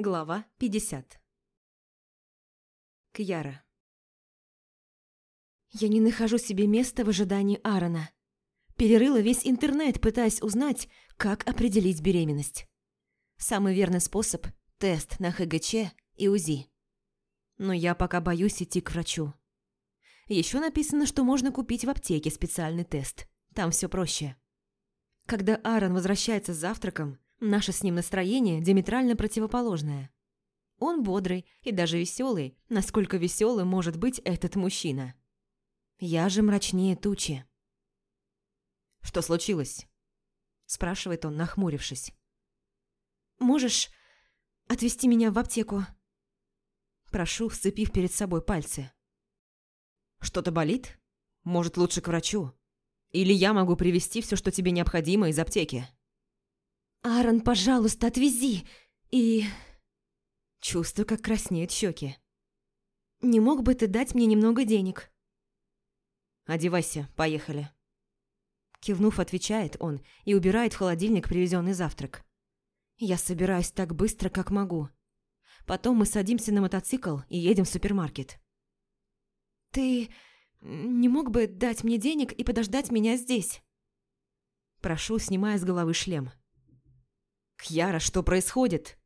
Глава 50 Кьяра Я не нахожу себе места в ожидании Аарона. Перерыла весь интернет, пытаясь узнать, как определить беременность. Самый верный способ – тест на ХГЧ и УЗИ. Но я пока боюсь идти к врачу. Еще написано, что можно купить в аптеке специальный тест. Там все проще. Когда Аарон возвращается с завтраком, наше с ним настроение диаметрально противоположное. Он бодрый и даже веселый, насколько веселым может быть этот мужчина. Я же мрачнее тучи. «Что случилось?» – спрашивает он, нахмурившись. «Можешь отвезти меня в аптеку?» Прошу, сцепив перед собой пальцы. «Что-то болит? Может, лучше к врачу? Или я могу привезти все, что тебе необходимо из аптеки?» «Аарон, пожалуйста, отвези! И...» Чувствую, как краснеют щеки. «Не мог бы ты дать мне немного денег?» «Одевайся, поехали». Кивнув, отвечает он и убирает в холодильник привезенный завтрак. Я собираюсь так быстро, как могу. Потом мы садимся на мотоцикл и едем в супермаркет. «Ты не мог бы дать мне денег и подождать меня здесь?» Прошу, снимая с головы шлем. «Кьяра, что происходит?»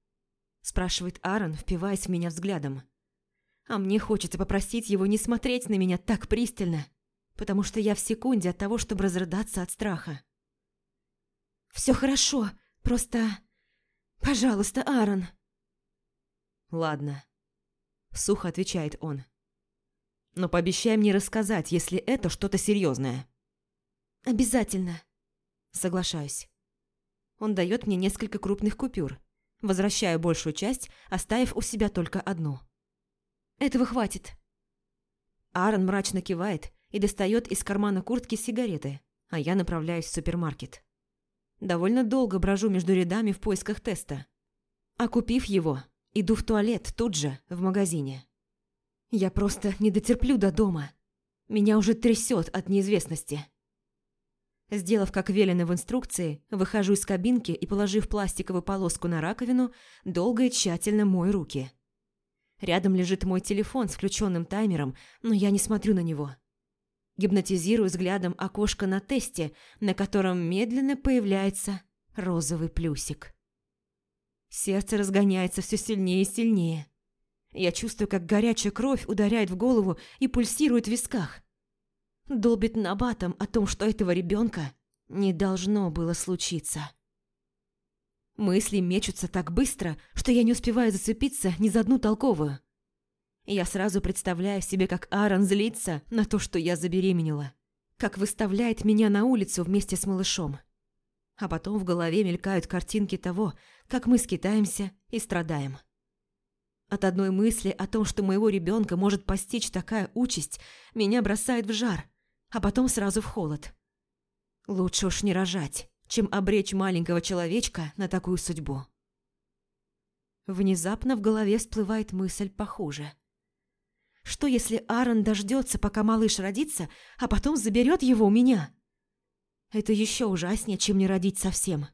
спрашивает Аарон, впиваясь в меня взглядом. А мне хочется попросить его не смотреть на меня так пристально, потому что я в секунде от того, чтобы разрыдаться от страха. «Все хорошо, просто... Пожалуйста, Аарон!» «Ладно», — сухо отвечает он. «Но пообещай мне рассказать, если это что-то серьезное». «Обязательно», — соглашаюсь. Он дает мне несколько крупных купюр. Возвращаю большую часть, оставив у себя только одну. «Этого хватит». Аарон мрачно кивает и достает из кармана куртки сигареты, а я направляюсь в супермаркет. Довольно долго брожу между рядами в поисках теста. А купив его, иду в туалет тут же, в магазине. Я просто не дотерплю до дома. Меня уже трясет от неизвестности. Сделав, как велено в инструкции, выхожу из кабинки и, положив пластиковую полоску на раковину, долго и тщательно мою руки. Рядом лежит мой телефон с включенным таймером, но я не смотрю на него. Гипнотизирую взглядом окошко на тесте, на котором медленно появляется розовый плюсик. Сердце разгоняется все сильнее и сильнее. Я чувствую, как горячая кровь ударяет в голову и пульсирует в висках долбит набатом о том, что этого ребенка не должно было случиться. Мысли мечутся так быстро, что я не успеваю зацепиться ни за одну толковую. Я сразу представляю себе, как Аарон злится на то, что я забеременела, как выставляет меня на улицу вместе с малышом. А потом в голове мелькают картинки того, как мы скитаемся и страдаем. От одной мысли о том, что моего ребенка может постичь такая участь, меня бросает в жар, а потом сразу в холод. Лучше уж не рожать, чем обречь маленького человечка на такую судьбу. Внезапно в голове всплывает мысль похуже. Что если Аарон дождется, пока малыш родится, а потом заберет его у меня? Это еще ужаснее, чем не родить совсем.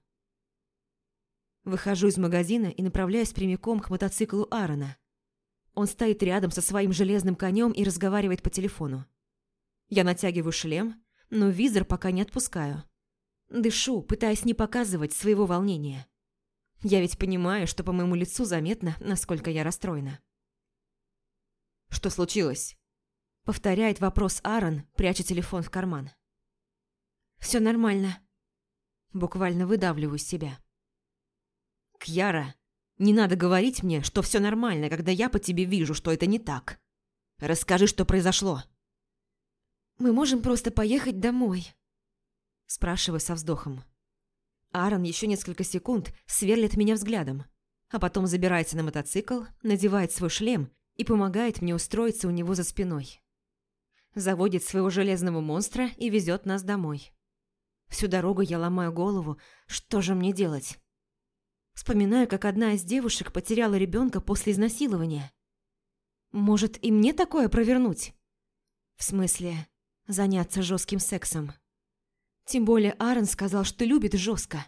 Выхожу из магазина и направляюсь прямиком к мотоциклу Аарона. Он стоит рядом со своим железным конем и разговаривает по телефону. Я натягиваю шлем, но визор пока не отпускаю. Дышу, пытаясь не показывать своего волнения. Я ведь понимаю, что по моему лицу заметно, насколько я расстроена. «Что случилось?» Повторяет вопрос Аарон, пряча телефон в карман. «Все нормально». Буквально выдавливаю себя. «Кьяра, не надо говорить мне, что все нормально, когда я по тебе вижу, что это не так. Расскажи, что произошло». «Мы можем просто поехать домой?» Спрашиваю со вздохом. Аарон еще несколько секунд сверлит меня взглядом, а потом забирается на мотоцикл, надевает свой шлем и помогает мне устроиться у него за спиной. Заводит своего железного монстра и везет нас домой. Всю дорогу я ломаю голову, что же мне делать? Вспоминаю, как одна из девушек потеряла ребенка после изнасилования. Может, и мне такое провернуть? В смысле, заняться жестким сексом. Тем более Аарон сказал, что любит жестко.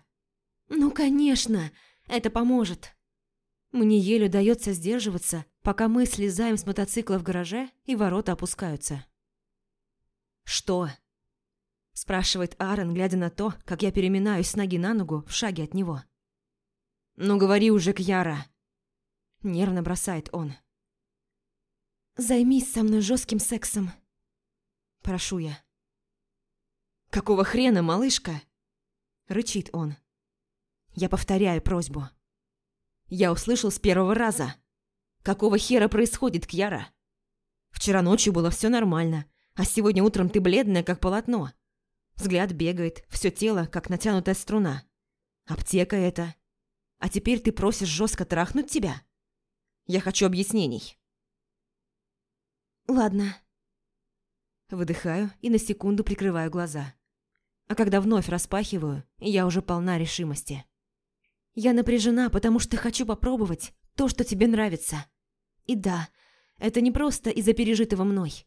Ну, конечно, это поможет. Мне еле удается сдерживаться, пока мы слезаем с мотоцикла в гараже и ворота опускаются. «Что?» – спрашивает Аарон, глядя на то, как я переминаюсь с ноги на ногу в шаге от него. «Ну говори уже, Кьяра!» – нервно бросает он. «Займись со мной жестким сексом», – прошу я. «Какого хрена, малышка?» – рычит он. Я повторяю просьбу. Я услышал с первого раза. Какого хера происходит, Кьяра? Вчера ночью было все нормально, а сегодня утром ты бледная, как полотно. Взгляд бегает, все тело, как натянутая струна. Аптека это. А теперь ты просишь жестко трахнуть тебя? Я хочу объяснений. Ладно. Выдыхаю и на секунду прикрываю глаза. А когда вновь распахиваю, я уже полна решимости. Я напряжена, потому что хочу попробовать то, что тебе нравится. И да, это не просто из-за пережитого мной.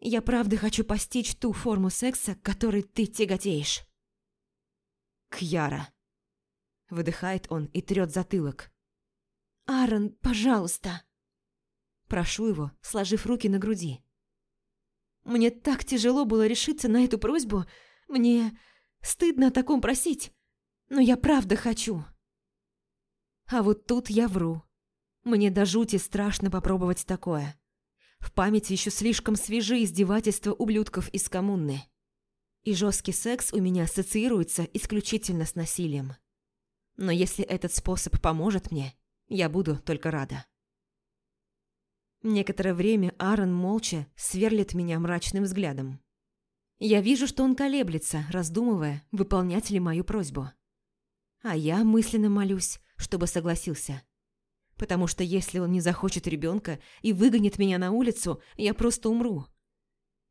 Я правда хочу постичь ту форму секса, которой ты тяготеешь. Кьяра. Выдыхает он и трет затылок. Аарон, пожалуйста. Прошу его, сложив руки на груди. Мне так тяжело было решиться на эту просьбу. Мне стыдно о таком просить. Но я правда хочу. А вот тут я вру. Мне до жути страшно попробовать такое. В памяти еще слишком свежи издевательства ублюдков из коммуны. И жесткий секс у меня ассоциируется исключительно с насилием. Но если этот способ поможет мне, я буду только рада. Некоторое время Аарон молча сверлит меня мрачным взглядом. Я вижу, что он колеблется, раздумывая, выполнять ли мою просьбу. А я мысленно молюсь, чтобы согласился. Потому что если он не захочет ребенка и выгонит меня на улицу, я просто умру.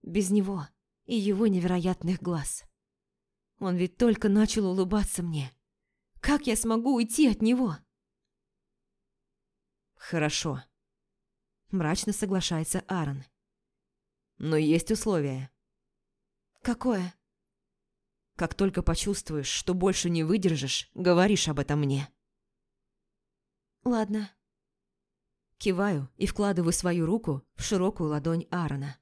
Без него и его невероятных глаз. Он ведь только начал улыбаться мне. Как я смогу уйти от него? Хорошо. Мрачно соглашается Аарон. Но есть условие. Какое? Как только почувствуешь, что больше не выдержишь, говоришь об этом мне. Ладно. Киваю и вкладываю свою руку в широкую ладонь Аарона.